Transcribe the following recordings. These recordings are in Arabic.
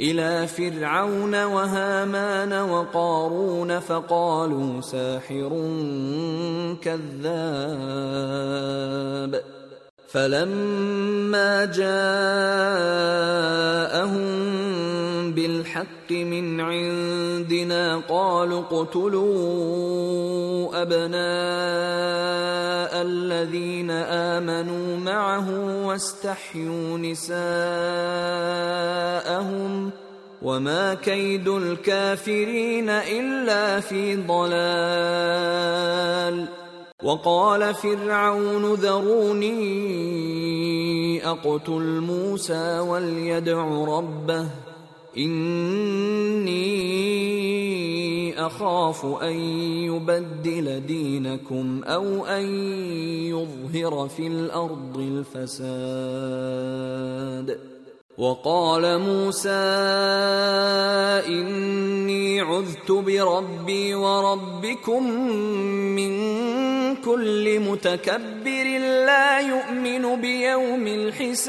إلى فرعون وهامان وقارون فقالوا ساحر كذاب. فلما جاءهم بالحق من عندنا قالوا اقتلوا أبناء الذين آمنوا معه واستحيوا نساءهم وما كيد الكافرين إلا في ضلال وقال فرعون ذروني أقتل موسى وليدع ربه إني أخاف أن يبدل دينكم أو أن يظهر في الأرض الفساد. وقال موسى إني عذت بربي وربكم من كل متكبر لا يؤمن بيوم الحساب.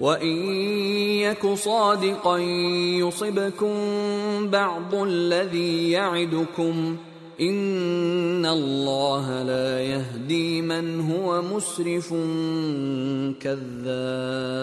وان يك صادقا يصبكم بعض الذي يعدكم ان الله لا يهدي من هو مسرف كذاب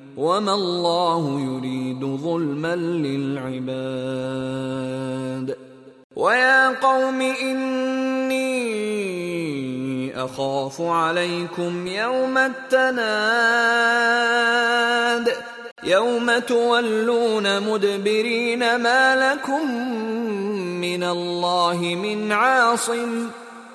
وما الله يريد ظلما للعباد ويا قوم اني اخاف عليكم يوم التناد يوم تولون مدبرين ما لكم من الله من عاصم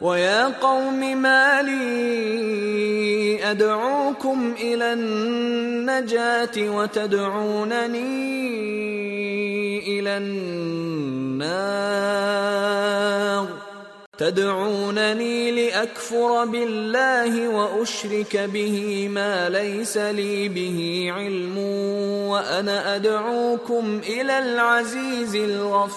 ويا قوم ما لي أدعوكم إلى النجاة وتدعونني إلى النار. تدعونني لأكفر بالله وأشرك به ما ليس لي به علم وأنا أدعوكم إلى العزيز الغفار.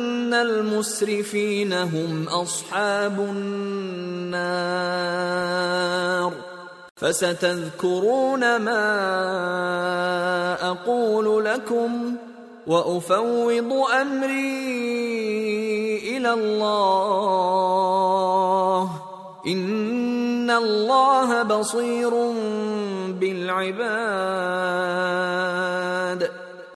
المسرفين هم أصحاب النار. فستذكرون ما أقول لكم وأفوض أمري إلى الله. إن الله بصير بالعباد.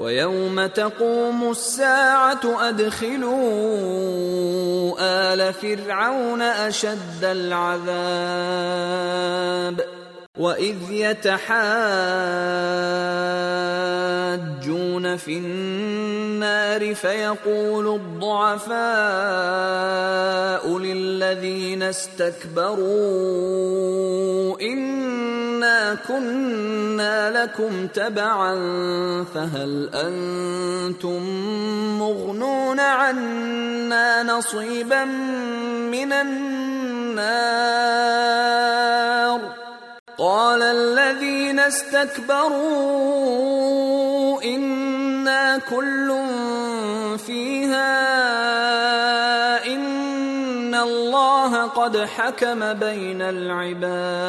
ويوم تقوم الساعة أدخلوا آل فرعون أشد العذاب. واذ يتحاجون في النار فيقول الضعفاء للذين استكبروا انا كنا لكم تبعا فهل أنتم مغنون عنا نصيبا من النار قال الذين استكبروا إنا كل فيها إن الله قد حكم بين العباد.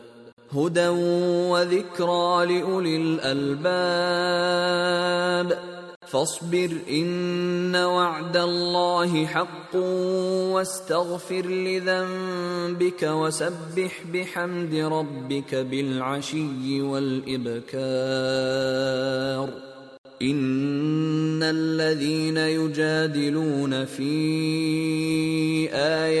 هدى وذكرى لأولي الألباب. فاصبر إن وعد الله حق واستغفر لذنبك وسبح بحمد ربك بالعشي والإبكار. إن الذين يجادلون في ايات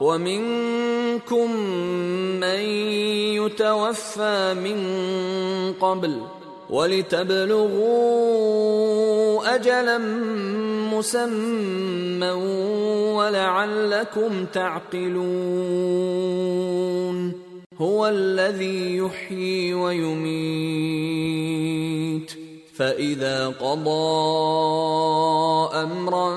ومنكم من يتوفى من قبل ولتبلغوا أجلا مسمى ولعلكم تعقلون هو الذي يحيي ويميت فإذا قضى أمرا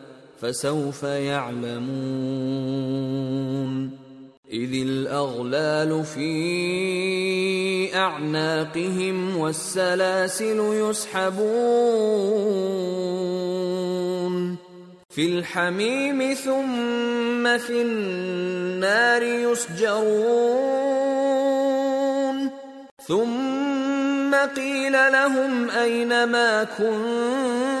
فسوف يعلمون. إذ الأغلال في أعناقهم والسلاسل يسحبون. في الحميم ثم في النار يسجرون. ثم قيل لهم أين ما كنتم؟